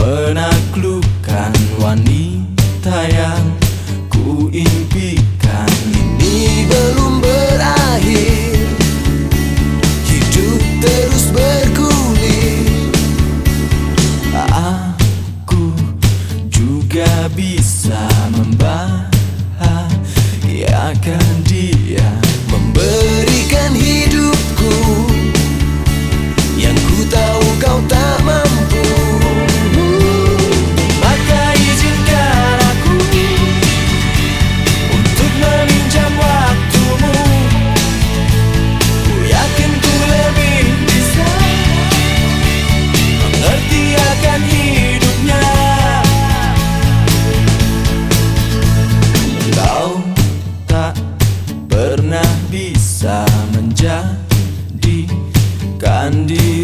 menaklukkan wanita yang ku impikan ini belum berakhir. Hidup terus bergulir. Aku juga bisa membahas membahagiakan dia memberi bisa menjadikan diri